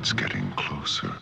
It's getting closer.